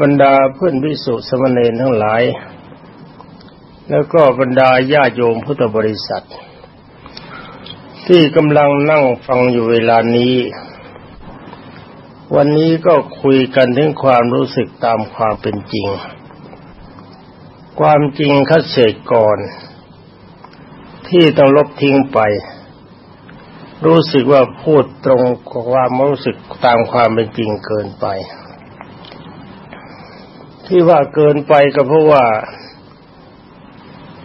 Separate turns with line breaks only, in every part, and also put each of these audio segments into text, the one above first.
บรรดาเพื่อนวิสุสมณเณรทั้งหลาย แล้วก็บรรดาญาโยมพุทธบริษัท ที่กำลังนั่งฟังอยู่เวลานี้ วันนี้ก็คุยกันถึงความรู้สึกตามความเป็นจริง ความจริงคัดเศษก่อน ที่ต้องลบทิ้งไป รู้สึกว่าพูดตรงความรู้สึกตามความเป็นจริงเกินไป ที่ว่าเกินไปก็เพราะว่า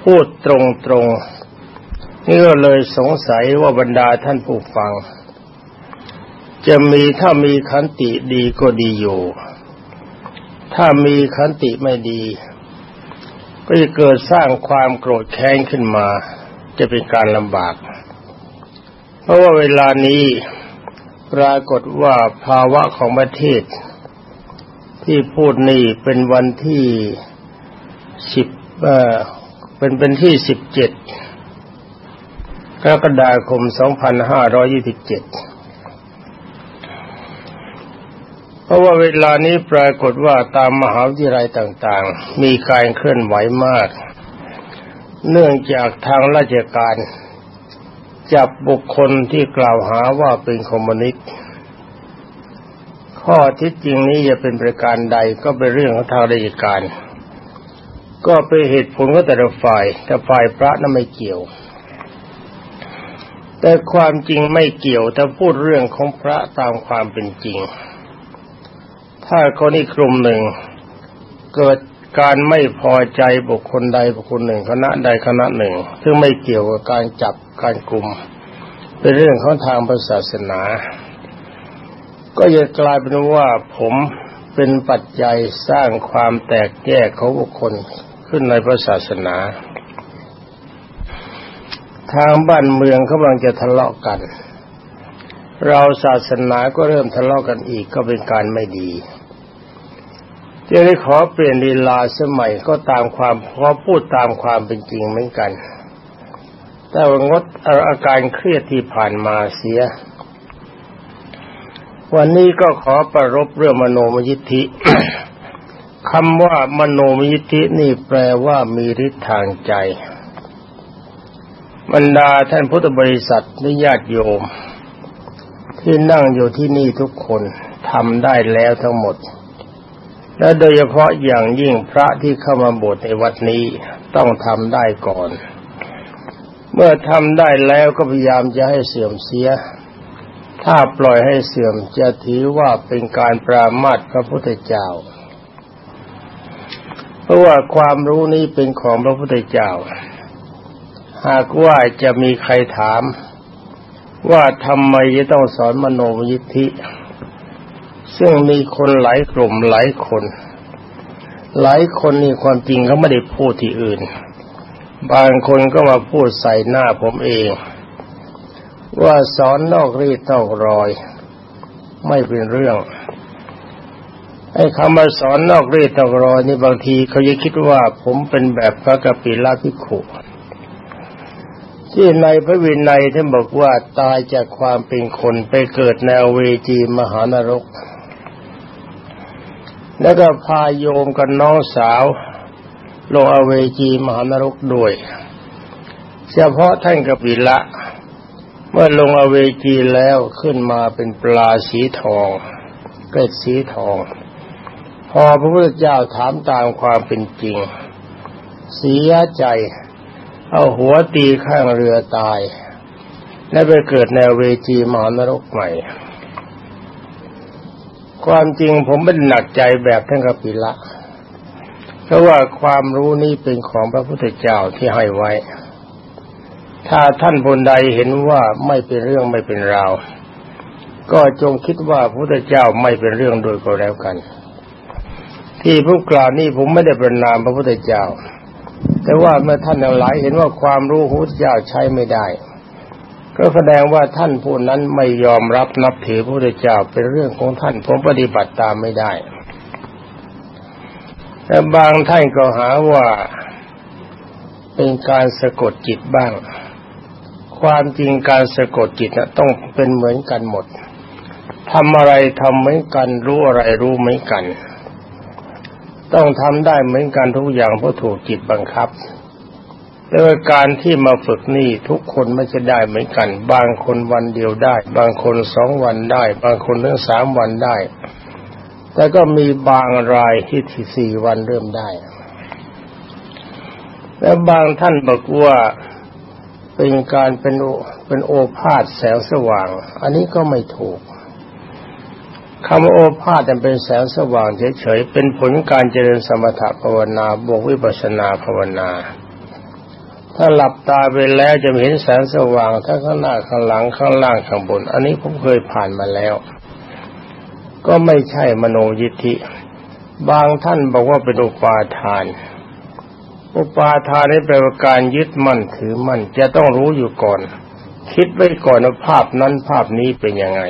พูดตรงๆ นี่ก็เลยสงสัยว่าบรรดาท่านผู้ฟัง จะมีถ้ามีขันติดีก็ดีอยู่ ถ้ามีขันติไม่ดี ก็จะเกิดสร้างความโกรธแค้นขึ้นมา จะเป็นการลำบาก เพราะว่าเวลานี้ปรากฏว่าภาวะของประเทศ ที่พูดนี่เป็นวันที่สิบเอ่อเป็นเป็นที่สิบเจ็ดกรกฎาคมสองพันห้าร้อยี่สิบเจ็ดเพราะว่าเวลานี้ปรากฏว่าตามมหาวิทยาลัยต่างๆ มีการเคลื่อนไหวมาก เนื่องจากทางราชการ จับบุคคลที่กล่าวหาว่าเป็นคอมมิวนิสต์ ข้อที่จริงนี้จะเป็นประการใดก็เป็นเรื่องของทางราชการ ก็เป็นเหตุผลของแต่ละฝ่ายแต่ฝ่ายพระนั้นไม่เกี่ยว แต่ความจริงไม่เกี่ยวถ้าพูดเรื่องของพระตามความเป็นจริง ถ้าคนอีกกลุ่มหนึ่ง เกิดการไม่พอใจบุคคลใดบุคคลหนึ่งคณะใดคณะหนึ่ง ซึ่งไม่เกี่ยวกับการจับการกลุ่มเป็นเรื่องของทางศาสนา ก็จะกลายเป็นว่าผมเป็นปัจจัยสร้างความแตกแยกของบุคคลขึ้นในพระศาสนา ทางบ้านเมืองกำลังจะทะเลาะกัน เราศาสนาก็เริ่มทะเลาะกันอีกก็เป็นการไม่ดีจะได้ขอเปลี่ยนลีลาสมัยก็ตามความพอพูดตามความเป็นจริงเหมือนกัน แต่ว่างดอาการเครียดที่ผ่านมาเสีย วันนี้ก็ขอประรบเรื่องมโนมยิทธิคำว่ามโนมยิทธินี่แปลว่ามีฤทธิ์ทางใจบรรดาท่านพุทธบริษัทและญาติโยม ที่นั่งอยู่ที่นี่ทุกคนทำได้แล้วทั้งหมด และโดยเฉพาะอย่างยิ่งพระที่เข้ามาบวชในวัดนี้ต้องทำได้ก่อน เมื่อทำได้แล้วก็พยายามจะให้เสื่อมเสีย ถ้าปล่อยให้เสื่อมจะถือว่าเป็นการปรามาสพระพุทธเจ้า เพราะว่าความรู้นี้เป็นของพระพุทธเจ้า หากว่าจะมีใครถาม ว่าทำไมจะต้องสอนมโนมยิทธิ ซึ่งมีคนหลายกลุ่มหลายคน หลายคนนี่ความจริงเขาไม่ได้พูดที่อื่น บางคนก็มาพูดใส่หน้าผมเอง ว่าสอนนอกรีดนอกรอย ไม่เป็นเรื่องไอ้คำว่าสอนนอกรีดนอกรอยนี่บางทีเขาจะคิดว่าผมเป็นแบบพระกปิลาภิกขุที่ในพระวินัยท่านบอกว่าตายจากความเป็นคนไปเกิดในเวจีมหานรก แล้วก็พาโยมกับน้องสาวลงอเวจีมหานรกด้วย เฉพาะท่านกปิละ เมื่อลงอเวจีแล้วขึ้นมาเป็นปลาสีทองเกล็ดสีทอง พอพระพุทธเจ้าถามตามความเป็นจริง เสียใจ เอาหัวตีข้างเรือตาย และไปเกิดในเวจีมานรกใหม่ ความจริงผมเป็นหนักใจแบบท่านกปิละ เพราะว่าความรู้นี้เป็นของพระพุทธเจ้าที่ให้ไว้ ถ้าท่านบนใดเห็นว่าไม่เป็นเรื่องไม่เป็นราว ก็จงคิดว่าพระพุทธเจ้าไม่เป็นเรื่องโดยก็แล้วกัน ที่ผู้กล่าวนี้ผมไม่ได้ประนามพระพุทธเจ้า แต่ว่าเมื่อท่านทั้งหลายเห็นว่าความรู้พระพุทธเจ้าใช้ไม่ได้ ก็แสดงว่าท่านผู้นั้นไม่ยอมรับนับถือพระพุทธเจ้าเป็นเรื่องของท่านผมปฏิบัติตามไม่ได้แต่บางท่านก็หาว่าเป็นการสะกดจิตบ้าง ความจริงการสะกดจิตนะต้องเป็นเหมือนกันหมดทำอะไรทำเหมือนกัน รู้อะไรรู้เหมือนกัน ต้องทำได้เหมือนกันทุกอย่างเพราะถูกจิตบังคับแต่ว่าการที่มาฝึกนี่ทุกคนไม่จะได้เหมือนกัน บางคนวันเดียวได้ บางคนสองวันได้ บางคนถึงสามวันได้ แต่ก็มีบางรายที่ที่สี่วันเริ่มได้ และบางท่านบอกว่า เป็นการเป็นเป็นโอภาษแสงสว่าง อันนี้ก็ไม่ถูกคำว่าโอภาษเป็นแสงสว่างเฉยๆเป็นผลการเจริญสมถภาวนาบวกวิปัสนาภาวนา ถ้าหลับตาไปแล้วจะเห็นแสงสว่างทั้งข้างหน้าข้างหลังข้างล่างข้างบน อันนี้ผมเคยผ่านมาแล้ว ก็ไม่ใช่มโนยิทธิ บางท่านบอกว่าเป็นอุปาทาน อุปาทานนี้แปลว่าการยึดมั่นถือมั่นจะต้องรู้อยู่ก่อน คิดไว้ก่อนว่าภาพนั้นภาพนี้เป็นยังไง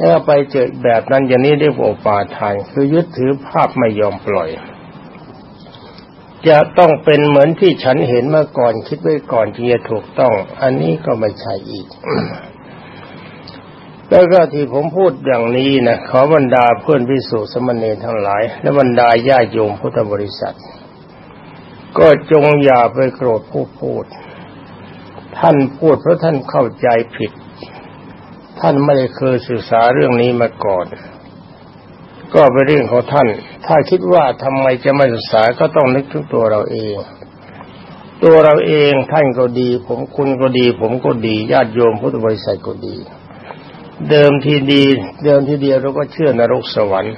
ถ้าไปเจอแบบนั้นอย่างนี้เรียกว่าปาทาน คือยึดถือภาพไม่ยอมปล่อย จะต้องเป็นเหมือนที่ฉันเห็นเมื่อก่อน คิดไว้ก่อนจึงจะถูกต้อง อันนี้ก็ไม่ใช่อีกแล้วก็ที่ผมพูดอย่างนี้นะขอบรรดาเพื่อนพิสุสมณีทั้งหลาย และบรรดาญาโยมพุทธบริษัท ก็จงอย่าไปโกรธผู้พูด ท่านพูดเพราะท่านเข้าใจผิด ท่านไม่เคยศึกษาเรื่องนี้มาก่อน ก็เป็นเรื่องของท่าน ถ้าคิดว่าทำไมจะไม่ศึกษาก็ต้องนึกถึงตัวเราเอง ตัวเราเองท่านก็ดี ผมคุณก็ดี ผมก็ดีญาติโยมพุทธบริษัทก็ดี เดิมทีดี เดิมทีเดียวเราก็เชื่อนรกสวรรค์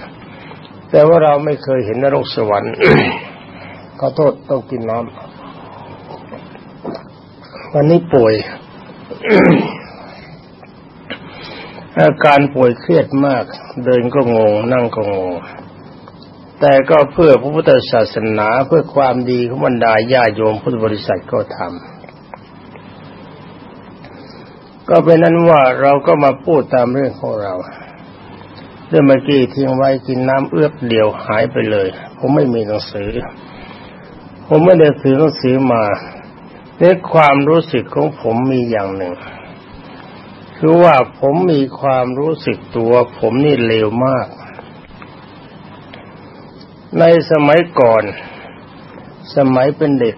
แต่ว่าเราไม่เคยเห็นนรกสวรรค์ ขอโทษต้องกินน้ำวันนี้ป่วย อาการป่วยเครียดมาก เดินก็งง นั่งก็งง แต่ก็เพื่อพระพุทธศาสนาเพื่อความดีของบรรดาญาโยมพุทธบริษัทก็ทำก็เป็นนั้นว่าเราก็มาพูดตามเรื่องของเราเรื่องเมื่อกี้ทิ้งไว้กินน้ำเอื้อเดียวหายไปเลย ผมไม่มีหนังสือ ผมไม่ได้ถือหนังสือมาในความรู้สึกของผมมีอย่างหนึ่ง คือว่าผมมีความรู้สึกตัว ผมนี่เลวมาก ในสมัยก่อน สมัยเป็นเด็ก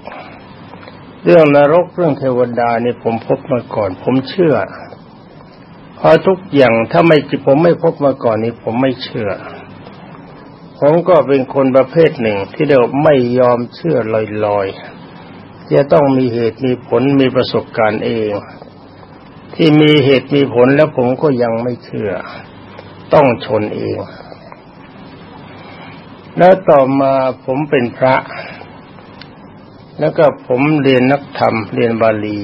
เรื่องนรกเรื่องเทวดานี่ผมพบมาก่อน ผมเชื่อเพราะทุกอย่างถ้าไม่ผมไม่พบมาก่อนนี้ผมไม่เชื่อ ผมก็เป็นคนประเภทหนึ่งที่เดียวไม่ยอมเชื่อลอยๆ จะต้องมีเหตุมีผลมีประสบการณ์เอง ที่มีเหตุมีผลแล้วผมก็ยังไม่เชื่อ ต้องชนเอง แล้วต่อมาผมเป็นพระ แล้วก็ผมเรียนนักธรรม เรียนบาลี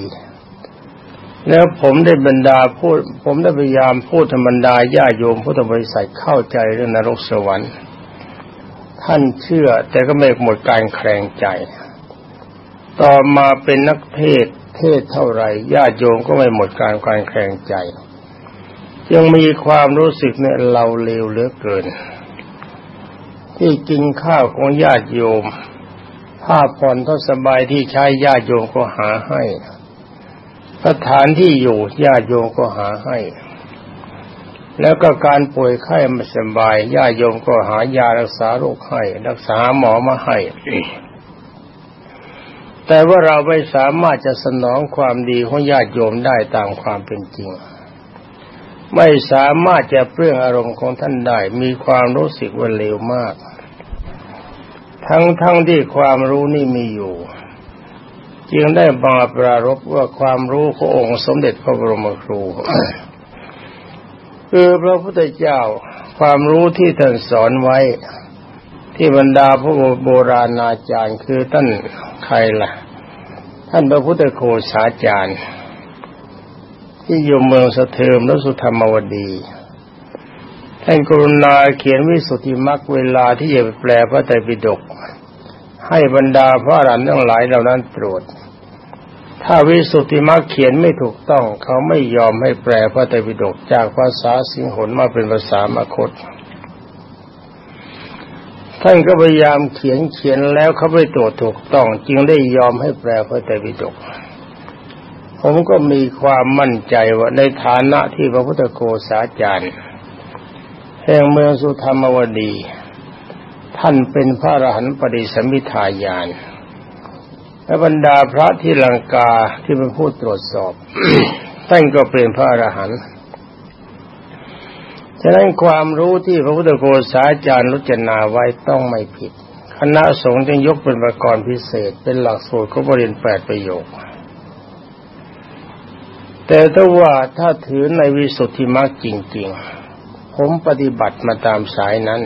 แล้วผมได้บรรดาพูด ผมได้พยายามพูดธรรมดาญาโยมพุทธบริษัทเข้าใจเรื่องนรกสวรรค์ ท่านเชื่อแต่ก็ไม่หมดการแคลงใจ ต่อมาเป็นนักเทศเทศเท่าไรญาติโยมก็ไม่หมดการการแข่งใจ ยังมีความรู้สึกเนี่ยเราเลวเหลือเกิน ที่กินข้าวของญาติโยมผ้าผ่อนท่าสบายที่ใช้ญาติโยมก็หาให้สถานที่อยู่ญาติโยมก็หาให้ แล้วก็การป่วยไข้ไม่สบายญาติโยมก็หายารักษาโรคให้ รักษาหมอมาให้ แต่ว่าเราไม่สามารถจะสนองความดีของญาติโยมได้ตามความเป็นจริง ไม่สามารถจะเปลื้องอารมณ์ของท่านได้ มีความรู้สึกว่าเลวมาก ทั้งทั้งที่ความรู้นี่มีอยู่จึงได้บาปรารบว่าความรู้ขององค์สมเด็จพระบรมครู คือพระพุทธเจ้าความรู้ที่ท่านสอนไว้ ที่บรรดาพระโบราณอาจารย์คือท่านใครล่ะ ท่านพระพุทธโคสาจารย์ ที่อยู่เมืองสะเทิมและสุธรรมวดีท่านกรุณาเขียนวิสุทธิมรรคเวลาที่จะแปลพระไตรปิฎกให้บรรดาพระอรหันต์ทั้งหลายเหล่านั้นตรวจ ถ้าวิสุทธิมรรคเขียนไม่ถูกต้อง เขาไม่ยอมให้แปลพระไตรปิฎกจากภาษาสิงหนมาเป็นภาษามาคตท่านก็พยายามเขียนเขียนแล้วเขาไปตรวจถูกต้อง จึงได้ยอมให้แปลพระไตรปิฎกผมก็มีความมั่นใจว่าในฐานะที่พระพุทธโกษาจารย์แห่งเมืองสุธรรมวดี ท่านเป็นพระอรหันต์ปริสมิทายาน และบรรดาพระที่ลังกาที่เป็นผู้ตรวจสอบท่านก็เป็นพระอรหันต์ฉะนั้นความรู้ที่พระพุทธโฆษาจารย์รุจนาไว้ต้องไม่ผิด คณะสงฆ์จึงยกเป็นประกรณ์พิเศษ เป็นหลักสูตรเขาบริเวณแปดประโยค แต่ถ้าว่าถ้าถือในวิสุทธิมรรคจริง ๆ ผมปฏิบัติมาตามสายนั้น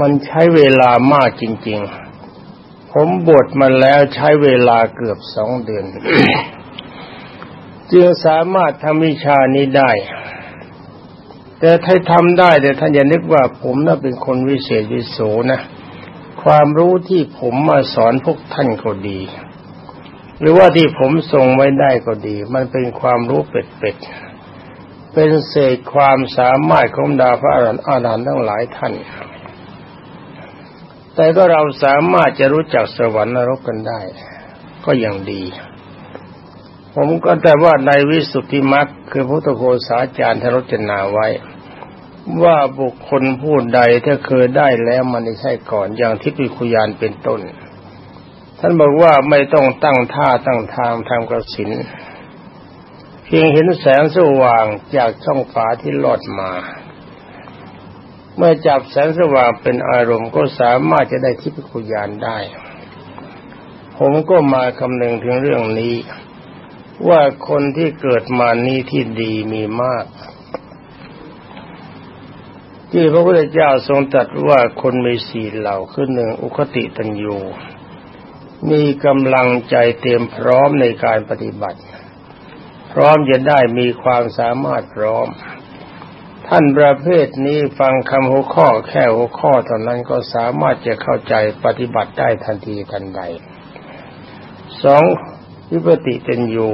มันใช้เวลามากจริง ๆ ผมบวชมาแล้วใช้เวลาเกือบสองเดือน จึงสามารถทำวิชานี้ได้ แต่ถ้าทำได้แต่ท่านอย่านึกว่าผมน่ะเป็นคนวิเศษวิโสนะ ความรู้ที่ผมมาสอนพวกท่านก็ดี หรือว่าที่ผมส่งไว้ได้ก็ดี มันเป็นความรู้เป็ดๆเป็นเศษความสามารถของดาพระอรหันต์ทั้งหลายท่าน แต่ก็เราสามารถจะรู้จักสวรรค์นรกกันได้ ก็ยังดี ผมก็แต่ว่าในวิสุทธิมรรคคือพุทธโฆษาจารย์ทรจนาไว้ ว่าบุคคลผู้ใดถ้าเคยได้แล้วมันไม่ใช่ก่อนอย่างที่ปิคุยานเป็นต้น ท่านบอกว่าไม่ต้องตั้งท่าตั้งทางทำกระสินเพียงเห็นแสงสว่างจากช่องฝาที่ลอดมา เมื่อจับแสงสว่างเป็นอารมณ์ก็สามารถจะได้ทิพยคุยานได้ ผมก็มาคำนึงถึงเรื่องนี้ ว่าคนที่เกิดมานี้ที่ดีมีมาก ที่พระพุทธเจ้าทรงตรัสว่าคนมีสีเหล่าคือหนึ่งอุคติตัญญูมีกำลังใจเตรียมพร้อมในการปฏิบัติ พร้อมจะได้มีความสามารถพร้อม ท่านประเภทนี้ฟังคำหัวข้อแค่หัวข้อเท่านั้นก็สามารถจะเข้าใจปฏิบัติได้ทันทีทันใดสองวิปติเป็นอยู่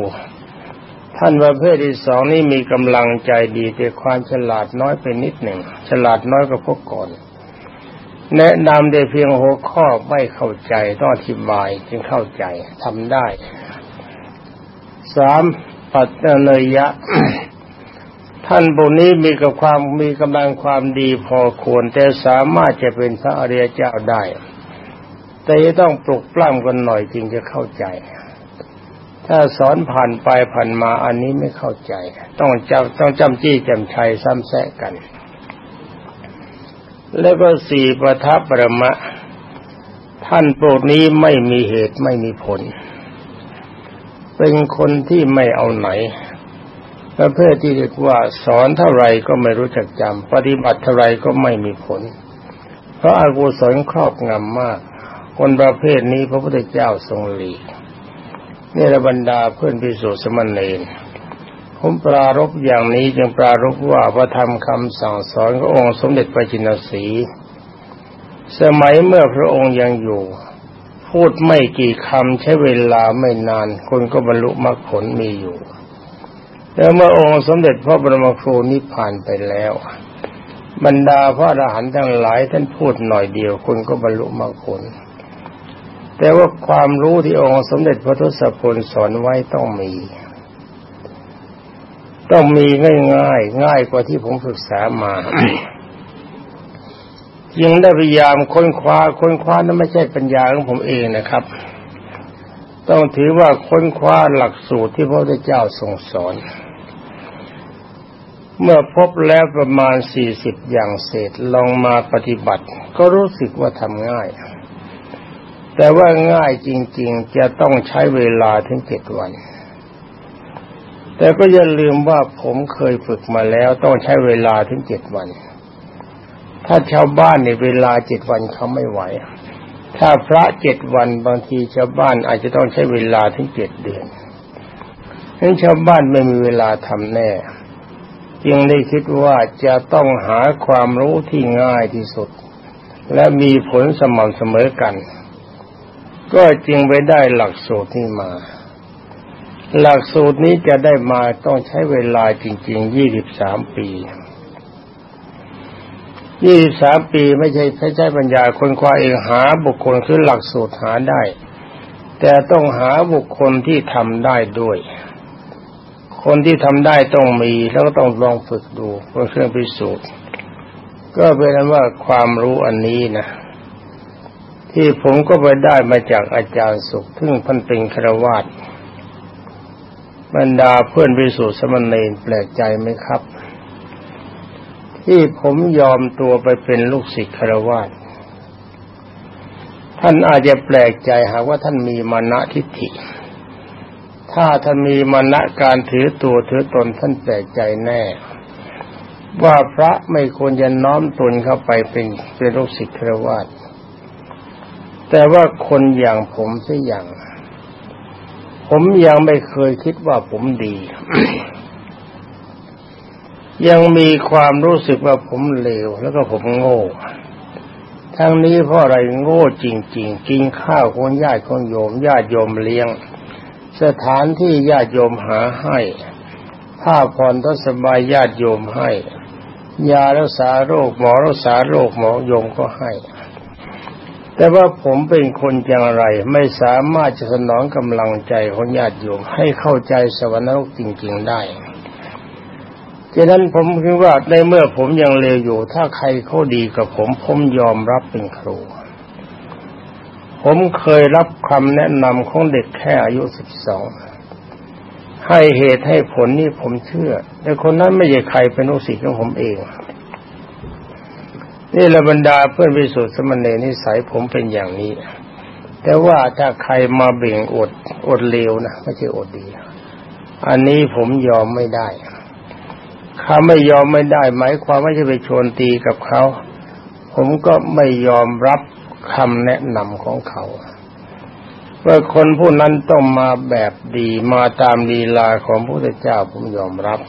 ท่านประเภทที่สองนี่มีกำลังใจดีแต่ความฉลาดน้อยไปนิดหนึ่ง ฉลาดน้อยกว่าพวกก่อน แนะนำได้เพียงหัวข้อไม่เข้าใจต้องอธิบายจึงเข้าใจทำได้สามปัตเนยยะ ท่านบุนี้มีกับความมีกำลังความดีพอควร แต่สามารถจะเป็นพระอริยเจ้าได้ แต่ต้องปลุกปล้ำกันหน่อยจึงจะเข้าใจ ถ้าสอนผ่านไปผ่านมาอันนี้ไม่เข้าใจ ต้องจำต้องจำจี้จำชัยซ้ำแซะกัน แล้วก็สี่ประทับประมะ ท่านโปรดนี้ไม่มีเหตุไม่มีผล เป็นคนที่ไม่เอาไหน ประเภทที่เรียกว่าสอนเท่าไรก็ไม่รู้จักจำปฏิบัติเท่าไรก็ไม่มีผล เพราะอากุศลครอบงำมาก คนประเภทนี้พระพุทธเจ้าทรงหลีกนี่ระบรรดาเพื่อนพิสุสมณเณรผมปรารบอย่างนี้จึงปรารบว่าพระธรรมคำสั่งสอนขององค์สมเด็จพระจินสี สมัยเมื่อพระองค์ยังอยู่ พูดไม่กี่คำใช้เวลาไม่นาน คนก็บรรลุมรรคผลมีอยู่ แล้วเมื่อองค์สมเด็จพระบรมครูนิพพานไปแล้ว บรรดาพระอรหันต์ทั้งหลายท่านพูดหน่อยเดียวคนก็บรรลุมรรคผลแต่ว่าความรู้ที่องค์สมเด็จพระทศพลสอนไว้ต้องมี ต้องมีง่ายๆ ง่ายกว่าที่ผมศึกษามายังได้พยายามค้นคว้าค้นคว้านั้นไม่ใช่ปัญญาของผมเองนะครับ ต้องถือว่าค้นคว้าหลักสูตรที่พระพุทธเจ้าทรงสอน เมื่อพบแล้วประมาณสี่สิบอย่างเศษลองมาปฏิบัติ ก็รู้สึกว่าทำง่าย แต่ว่าง่ายจริง ๆ จะต้องใช้เวลาถึงเจ็ดวัน แต่ก็อย่าลืมว่าผมเคยฝึกมาแล้วต้องใช้เวลาถึงเจ็ดวัน ถ้าชาวบ้านในเวลาเจ็ดวันเขาไม่ไหว ถ้าพระเจ็ดวันบางทีชาวบ้านอาจจะต้องใช้เวลาถึงเจ็ดเดือนฉะนั้ชาวบ้านไม่มีเวลาทำแน่ จึงได้คิดว่าจะต้องหาความรู้ที่ง่ายที่สุด และมีผลสม่ำเสมอกัน ก็จึงไปได้หลักสูตรนี้มา หลักสูตรนี้จะได้มาต้องใช้เวลาจริงๆยี่สิบสามปียี่สิบสามปีไม่ใช่ใช้ใช้ปัญญาคนคว้าเองหาบุคคลคือหลักสูตรหาได้ แต่ต้องหาบุคคลที่ทำได้ด้วย คนที่ทำได้ต้องมีแล้วก็ต้องลองฝึกดูเพื่อเครื่องพิสูจน์ ก็เป็นว่าความรู้อันนี้นะที่ผมก็ไปได้มาจากอาจารย์สุขซึ่งพันเป็นครวาสบรรดาเพื่อนวิสุทธิสมณีแปลกใจไหมครับ ที่ผมยอมตัวไปเป็นลูกศิษย์ครวาสท่านอาจจะแปลกใจหากว่าท่านมีมานะทิฏฐิ ถ้าท่านมีมานะการถือตัวถือตนท่านแปลกใจแน่ ว่าพระไม่ควรจะน้อมตนเข้าไปเป็นเป็นลูกศิษย์ครวาสแต่ว่าคนอย่างผมเสักอย่าง ผมยังไม่เคยคิดว่าผมดี ยังมีความรู้สึกว่าผมเลวแล้วก็ผมโง่ทั้งนี้เพราะอะไรโง่จริง ๆ กินข้าวของญาติของโยมญาติโยมเลี้ยง สถานที่ญาติโยมหาให้ผ้าผ่อนทศบายญาติโยมให้ ยารักษาโรคหมอรักษาโรคหมอโยมก็ให้ แต่ว่าผมเป็นคนอย่างไรไม่สามารถจะสนองกำลังใจของญาติโยมให้เข้าใจสวรรค์จริง ๆได้ฉะนั้นผมคิดว่าในเมื่อผมยังเลวอยู่ ถ้าใครเขาดีกับผม ผมยอมรับเป็นครู ผมเคยรับคำแนะนำของเด็กแค่อายุสิบสองให้เหตุให้ผลนี่ผมเชื่อ แต่คนนั้นไม่ใช่ใครเป็นลูกศิษย์ของผมเอง นี่ระบรรดาเพื่อนวิสุทธิสมณีนิสัยผมเป็นอย่างนี้ แต่ว่าถ้าใครมาเบ่งอดอดเลวนะไม่ใช่อดดี อันนี้ผมยอมไม่ได้เขาไม่ยอมไม่ได้ หมายความว่าจะไปชนตีกับเขา ผมก็ไม่ยอมรับ คำแนะนำของเขาว่าคนผู้นั้นต้องมาแบบดีมาตามลีลาของพระพุทธเจ้าผมยอมรับ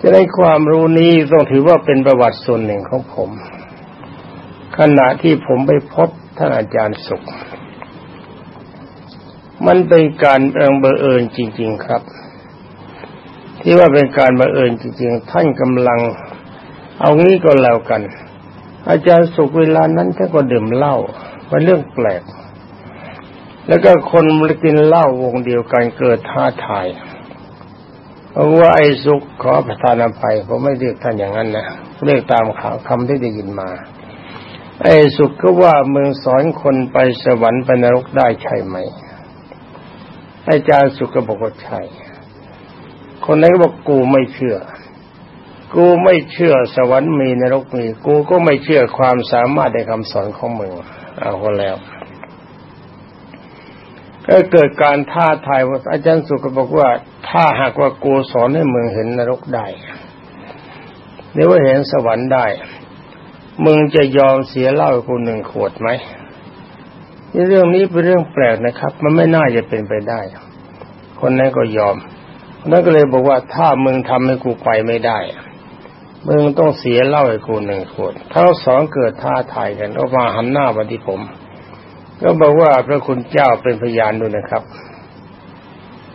จะได้ความรู้นี้ต้องถือว่าเป็นประวัติส่วนหนึ่งของผม ขณะที่ผมไปพบท่านอาจารย์สุข มันเป็นการเอิงเบอเอิญจริง ๆครับ ที่ว่าเป็นการบังเอิญจริง ๆ ท่านกำลัง เอางี้ก็แล้วกัน อาจารย์สุขเวลานั้นท่านก็ดื่มเหล้าเป็นเรื่องแปลก แล้วก็คนมากินเหล้าวงเดียวกันเกิดท้าทายเพราะว่าไอ้สุขขอประทานอภัยผมไม่เรียกท่านอย่างนั้นนะเรียกตามข่าวคำที่ได้ยินมา ไอ้สุขก็ว่าเมืองสอนคนไปสวรรค์ไปนรกได้ใช่ไหมอาจารย์สุขก็บอกว่าใช่คนนั้นก็บอกกูไม่เชื่อ กูไม่เชื่อสวรรค์มีนรกมี กูก็ไม่เชื่อความสามารถในคำสอนของมึงเอาคนแล้วก็เกิดการท้าทายว่าอาจารย์สุขบอกว่า ถ้าหากว่ากูสอนให้มึงเห็นนรกได้หรือว่าเห็นสวรรค์ได้ มึงจะยอมเสียเหล้ากูหนึ่งขวดไหมเรื่องนี้เป็นเรื่องแปลกนะครับ มันไม่น่าจะเป็นไปได้ คนนั้นก็ยอมนั่นก็เลยบอกว่าถ้ามึงทำให้กูไปไม่ได้ มึงต้องเสียเหล้าให้กูหนึ่งขวดทั้งสองเกิดท่าทายกันก็มาหันหน้ามาที่ผม ก็บอกว่าพระคุณเจ้าเป็นพยานด้วยนะครับ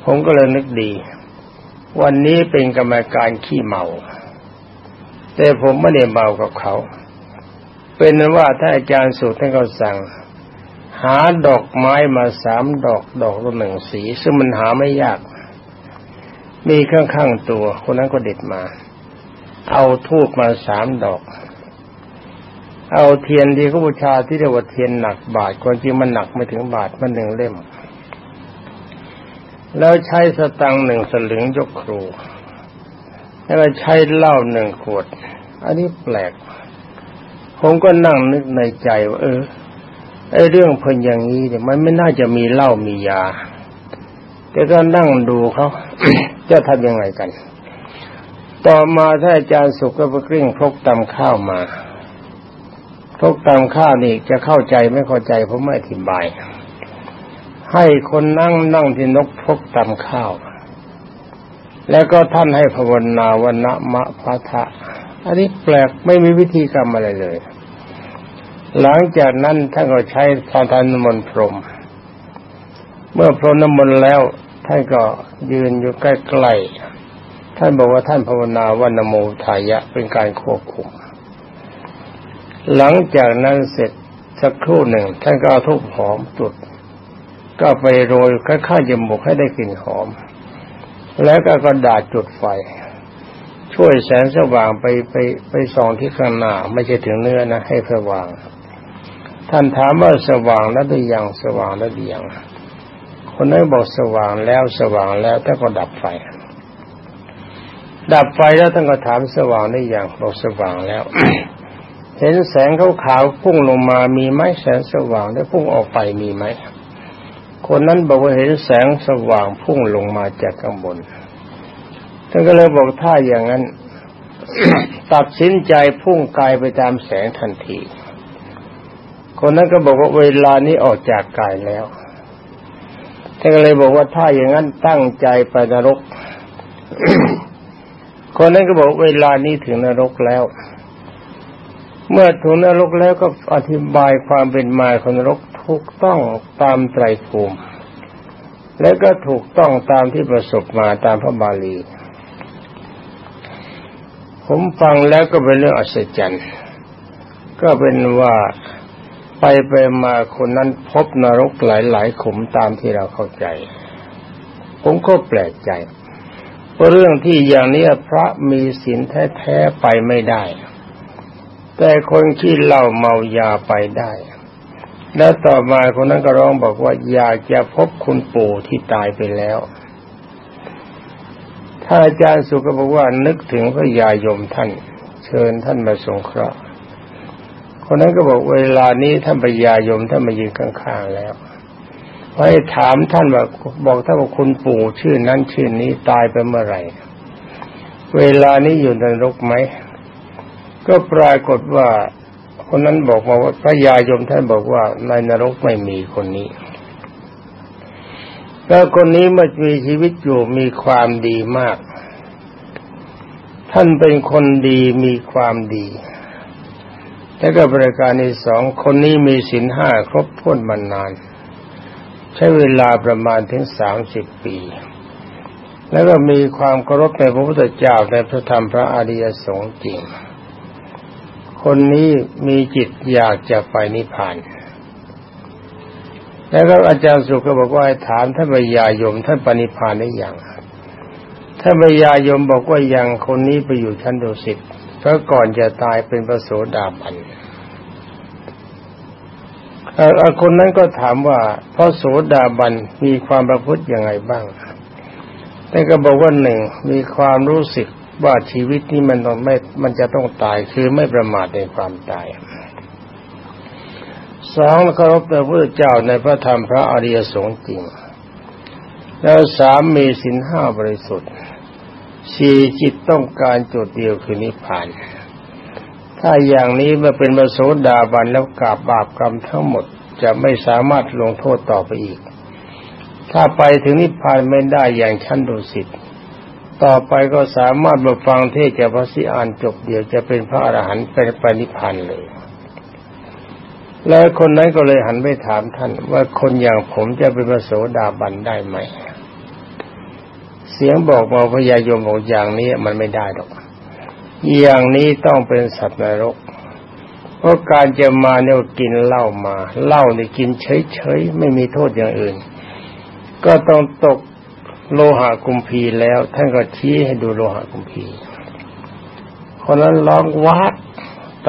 ผมก็เลยนึกดี วันนี้เป็นกรรมการขี้เมา แต่ผมไม่ได้เมากับเขา เป็นว่าถ้าอาจารย์สุท่านก็สั่ง หาดอกไม้มาสามดอกดอกละหนึ่งสี ซึ่งมันหาไม่ยาก มีข้างๆตัว คนนั้นก็เด็ดมา เอาทูบมาสามดอก เอาเทียนที่เขาบูชาที่เรียกว่าเทียนหนักบาทความจริงมันหนักไม่ถึงบาทมันหนึ่งเล่ม แล้วใช้สตังหนึ่งสลึงยกครูแล้วใช้เหล้าหนึ่งขวด อันนี้แปลก ผมก็นั่งนึกในใจว่าเออไอเรื่องเพิ่นอย่างนี้เนี่ยมันไม่น่าจะมีเหล้ามียาแต่ก็นั่งดูเขาจะทำยังไงกัน ต่อมาถ้าอาจารย์สุกก็ไปกริ่งพกตำข้าวมาพกตำข้าวนี่จะเข้าใจไม่เข้าใจผมไม่อธิบาย ให้คนนั่งนั่งที่นกพกตำข้าว แล้วก็ท่านให้ภาวนาวันะมะพะทะอันนี้แปลกไม่มีวิธีกรรมอะไรเลย หลังจากนั้นท่านก็ใช้ทานทานมนพรม เมื่อพรมน้ำมนต์แล้วท่านก็ยืนอยู่ใกล้ๆ ท่านบอกว่าท่านภาวนาวันโมทายะเป็นการควบคุม หลังจากนั้นเสร็จสักครู่หนึ่ง ท่านก็เอาทุบหอมจุด ก็ไปโรยข้าๆจมูกให้ได้กลิ่นหอม แล้วก็กระดาษจุดไฟ ช่วยแสงสว่างไปไปไปส่องที่ข้างหน้า ไม่ใช่ถึงเนื้อนะ ให้สว่าง ท่านถามว่าสว่างแล้วหรือยังสว่างแล้วหรือยังคนนั้นบอกสว่างแล้วสว่างแล้วแต่ก็ดับไฟ ดับไฟแล้วท่านก็ถามสว่างได้ยังบอกสว่างแล้ว เห็นแสงขาวๆพุ่งลงมามีไหมแสงสว่างแล้วพุ่งออกไปมีไหมคนนั้นบอกว่าเห็นแสงสว่างพุ่งลงมาจากข้างบนท่านก็เลยบอกถ้าอย่างนั้น ตัดสินใจพุ่งกายไปตามแสงทันที คนนั้นก็บอกว่าเวลานี้ออกจากกายแล้วท่านก็เลยบอกว่าถ้าอย่างนั้นตั้งใจไปนรก คนนั้นก็บอกเวลานี้ถึงนรกแล้ว เมื่อถึงนรกแล้วก็อธิบายความเป็นมาของนรกถูกต้องตามไตรภูมิ และก็ถูกต้องตามที่ประสบมาตามพระบาลี ผมฟังแล้วก็เป็นเรื่องอัศจรรย์ ก็เป็นว่าไปไปมาคนนั้นพบนรกหลายๆขุมตามที่เราเข้าใจ ผมก็แปลกใจ เพราะเรื่องที่อย่างนี้พระมีศีลแท้ๆไปไม่ได้ แต่คนที่เล่าเมายาไปได้ แล้วต่อมาคนนั้นก็ร้องบอกว่าอยากจะพบคุณปู่ที่ตายไปแล้ว ถ้าอาจารย์สุก็บอกว่านึกถึงพระยายมท่าน เชิญท่านมาสงเคราะห์คนนั้นก็บอกเวลานี้ท่านพระยายมท่านมายืนข้างๆแล้ว ไว้ถามท่านว่าบอกท่านว่าคุณปู่ชื่อนั้นชื่อนี้ตายไปเมื่อไหร่ เวลานี้อยู่ในรกไหม ก็ปรากฏว่าคนนั้นบอกมาว่าพระยายมท่านบอกว่าในนรกไม่มีคนนี้แล้วคนนี้มื่อมีชีวิตอยู่มีความดีมาก ท่านเป็นคนดีมีความดีแล้วก็บริการที่สองคนนี้มีศีลห้าครบถ้วนมานาน ใช้เวลาประมาณถึงสามสิบปี แล้วก็มีความเคารพในพระพุทธเจ้าในพระธรรมพระอริยสงฆ์จริง คนนี้มีจิตอยากจะไปนิพพานแล้วก็อาจารย์สุขก็บอกว่าถามท่านพญายมท่านปณิพานได้อย่างท่านพญายมบอกว่ายังคนนี้ไปอยู่ชั้นดุสิตเพราะก่อนจะตายเป็นพระโสดาบัน คนนั้นก็ถามว่าพระโสดาบันมีความประพฤติยังไงบ้างแต่ก็บอกว่าหนึ่งมีความรู้สึกว่าชีวิตนี้มันต้องไม่มันจะต้องตายคือไม่ประมาทในความตายสองเคารพพระพุทธเจ้าในพระธรรมพระอริยสงฆ์จริง แล้วสามมีสินห้าบริสุทธิ์สี่จิตต้องการจุดเดียวคือนิพพาน ถ้าอย่างนี้มาเป็นมโสดาบันแล้วกาบบาปกรรมทั้งหมดจะไม่สามารถลงโทษต่อไปอีก ถ้าไปถึงนิพพานไม่ได้อย่างชั้นดุสิตต่อไปก็สามารถมาฟังเทศจากพระสิอานจบเดียวจะเป็นพระอรหันต์เป็นปณิพันธ์เลย แล้วคนนั้นก็เลยหันไปถามท่าน ว่าคนอย่างผมจะเป็นพระโสดาบันได้ไหม เสียงบอกมาพยายมบอกอย่างนี้มันไม่ได้หรอก อย่างนี้ต้องเป็นสัตว์นรก เพราะการจะมาเนี่ยกินเหล้ามาเหล้าเนี่ยกินเฉยๆไม่มีโทษอย่างอื่น ก็ต้องตกโลหะกุมพีแล้ว ท่านก็ชี้ให้ดูโลหะกุมพีคนนั้นร้องวัด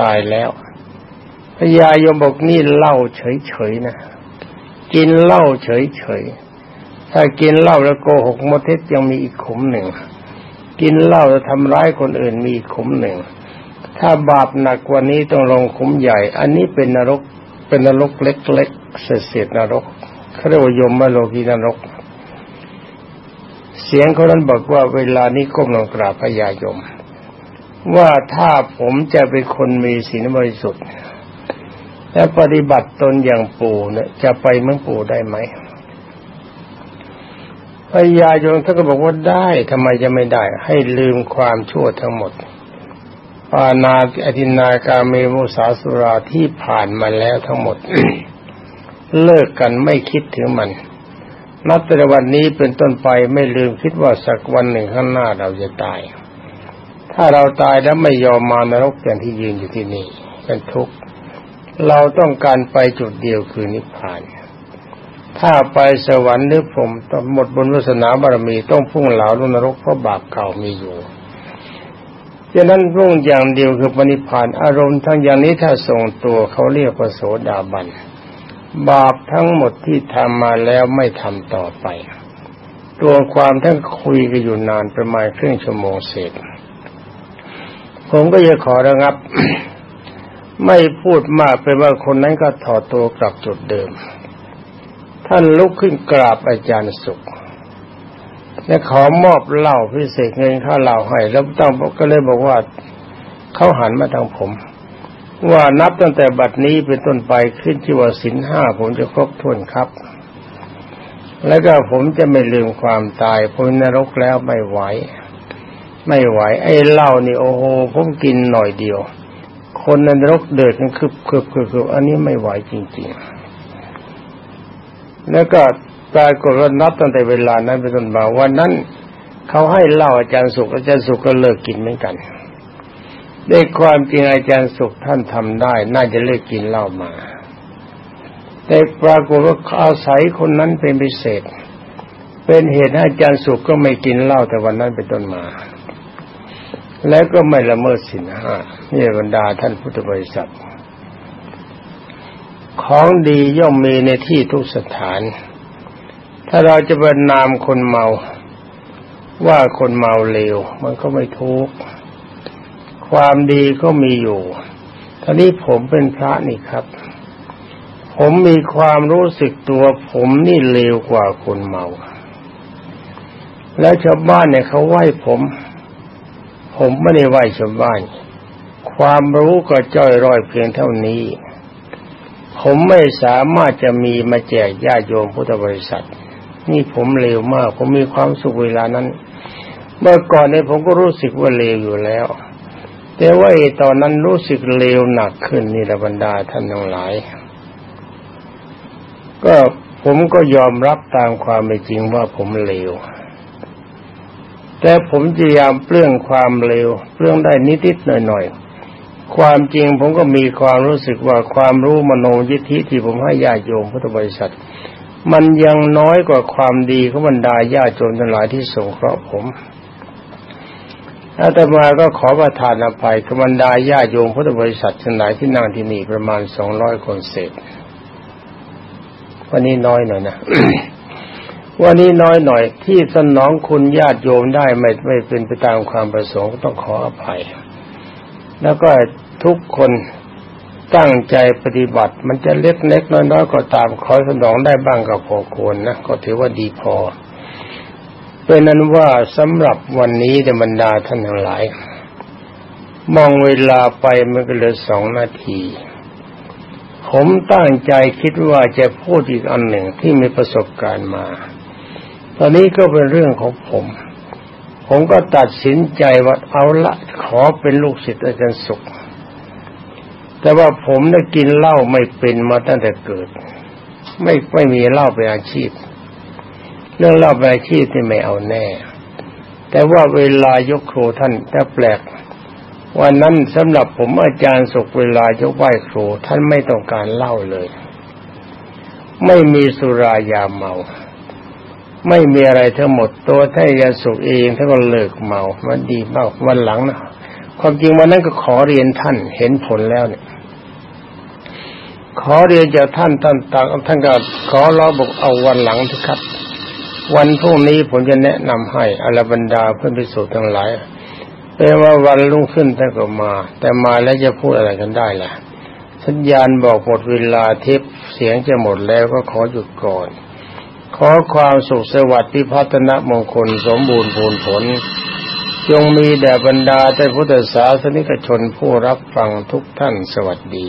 ตายแล้วพญายมบอกนี่เหล่าเฉยๆนะกินเหล้าเฉยๆถ้ากินเหล้าแล้วโกหกมดเท็จยังมีอีกขุมหนึ่ง กินเหล้าแล้วทำร้ายคนอื่นมีขุมหนึ่ง ถ้าบาปหนักกว่านี้ต้องลงขุมใหญ่ อันนี้เป็นนรกเป็นนรกเล็กๆเศษๆนรกเขาเรียกว่ายมมาโลกีนรก เสียงเขานั้นบอกว่าเวลานี้ก้มลงกราบพญายม ว่าถ้าผมจะเป็นคนมีศีลบริสุทธิ์และปฏิบัติตนอย่างปู่เนี่ยจะไปเมืองปู่ได้ไหม พญายมท่านก็บอกว่าได้ทำไมจะไม่ได้ ให้ลืมความชั่วทั้งหมดปานาอธินากาเมมุสาสุราที่ผ่านมาแล้วทั้งหมด เลิกกันไม่คิดถึงมัน นับแต่วันนี้เป็นต้นไปไม่ลืมคิดว่าสักวันหนึ่งข้างหน้าเราจะตาย ถ้าเราตายแล้วไม่ยอมมานรกอย่างที่ยืนอยู่ที่นี่เป็นทุกข์เราต้องการไปจุดเดียวคือนิพพาน ถ้าไปสวรรค์หรือผมหมดบุญวาสนาบารมีต้องพุ่งเหลาลงนรกเพราะบาปเก่ามีอยู่ฉะนั้นรุ่งอย่างเดียวคือปณิพานอารมณ์ทั้งอย่างนี้ถ้าส่งตัวเขาเรียกว่าโสดาบัน บาปทั้งหมดที่ทำมาแล้วไม่ทำต่อไป ตัวความทั้งคุยกันอยู่นานประมาณครึ่งชั่วโมงเสร็จผมก็จะขอระงับ ไม่พูดมากเป็นว่าคนนั้นก็ถอดตัวกลับจุดเดิม ท่านลุกขึ้นกราบอาจารย์สุข และขอมอบเหล้าพิเศษเงินค่าเหล้าให้ แล้วต้องก็เลยบอกว่าเขาหันมาทางผม ว่านับตั้งแต่บัดนี้เป็นต้นไปขึ้นชื่ว่าสินห้าผมจะครบถ้วนครับ แล้วก็ผมจะไม่ลืมความตายพ้นนรกแล้วไม่ไหวไม่ไหว ไอ้เหล้านี่โอ้โหผมกินหน่อยเดียว คนในนรกเดือดกันคึบคึบคึบคึบอันนี้ไม่ไหวจริง ๆ แล้วก็ปรากฏว่านับตั้งแต่เวลานั้นเป็นต้นมาวันนั้นเขาให้เล่าอาจารย์สุขอาจารย์สุขก็เลิกกินเหมือนกันได้ความจริงอาจารย์สุขท่านทำได้ น่าจะเลิกกินเหล้ามา แต่ปรากฏว่าอาศัยคนนั้นเป็นพิเศษ เป็นเหตุให้อาจารย์สุขก็ไม่กินเหล้าแต่วันนั้นเป็นต้นมา แล้วก็ไม่ละเมิดสินห้านี่บรรดาท่านพุทธบริษัท ของดีย่อมมีในที่ทุกสถาน ถ้าเราจะบรรนามคนเมา ว่าคนเมาเลวมันก็ไม่ทุกความดีก็มีอยู่ท่านี้ผมเป็นพระนี่ครับ ผมมีความรู้สึกตัว ผมนี่เลวกว่าคนเมา แล้วชาวบ้านเนี่ยเขาไหว้ผม ผมไม่ได้ไหว้ชาวบ้าน ความรู้ก็จ้อยร้อยเพียงเท่านี้ ผมไม่สามารถจะมีมาแจกญาติโยมพุทธบริษัท นี่ผมเลวมาก ผมมีความสุขเวลานั้น เมื่อก่อนเนี่ยผมก็รู้สึกว่าเลวอยู่แล้ว แต่ว่าตอนนั้นรู้สึกเลวหนักขึ้นนี่ระบรรดาท่านทั้งหลาย ก็ผมก็ยอมรับตามความเป็นจริงว่าผมเลวแต่ผมพยายามเปลื้องความเลวเปลื้องได้นิดๆหน่อยๆ ความจริงผมก็มีความรู้สึกว่าความรู้มโนยิทธิที่ผมให้ญาติโยมพุทธบริษัท มันยังน้อยกว่าความดีของบรรดาญาโจรทั้งหลายที่สงเคราะห์ผมอาตมาก็ขอประทานอภัยกับบรรดาญาโยมพุทธบริษัททั้งหลายที่นั่งที่นี่ประมาณสองร้อยคนเศษ วันนี้น้อยหน่อยนะ วันนี้น้อยหน่อย ที่สนองคุณญาติโยมได้ไม่ไม่เป็นไปตามความประสงค์ต้องขออภัย แล้วก็ ทุกคนตั้งใจปฏิบัติมันจะเล็กเล็กน้อยๆก็ตามคอยสนองได้บ้างก็พอควรนะก็ถือว่าดีพอ เป็นนั้นว่าสำหรับวันนี้ในบรรดาท่านทั้งหลาย มองเวลาไปมันก็เหลือสองนาที ผมตั้งใจคิดว่าจะพูดอีกอันหนึ่งที่มีประสบการณ์มา ตอนนี้ก็เป็นเรื่องของผม ผมก็ตัดสินใจว่าเอาละขอเป็นลูกศิษย์อาจารย์สุข แต่ว่าผมได้กินเหล้าไม่เป็นมาตั้งแต่เกิด ไม่ไม่มีเหล้าเป็นอาชีพ เรื่องเหล้าเป็นอาชีพที่ไม่เอาแน่ แต่ว่าเวลายกครูท่านแต่แปลกวันนั้นสำหรับผมอาจารย์สุกเวลายกไหว้ครูท่านไม่ต้องการเหล้าเลย ไม่มีสุรายาเมา ไม่มีอะไรทั้งหมดตัวท่านยาสุกเองท่านก็เลิกเมามันดีมากวันหลังนะความจริงวันนั้นก็ขอเรียนท่านเห็นผลแล้วเนี่ย ขอเรียนจากท่านท่านต่างท่านก็ขอร้อบอกเอาวันหลังเถอะครับ วันพรุ่งนี้ผมจะแนะนำให้อรบรรดาเพื่อนพิสูจน์ทั้งหลายเป็นว่าวันรุ่งขึ้นท่านก็มา แต่มาแล้วจะพูดอะไรกันได้ล่ะ สัญญาณบอกหมดเวลาเทปเสียงจะหมดแล้วก็ขอหยุดก่อน ขอความสุขสวัสดิ์ที่พัฒนมงคลสมบูรณ์ผลผลจงมีแด่บรรดาแต่พุทธศาสนิกชนผู้รับฟังทุกท่านสวัสดี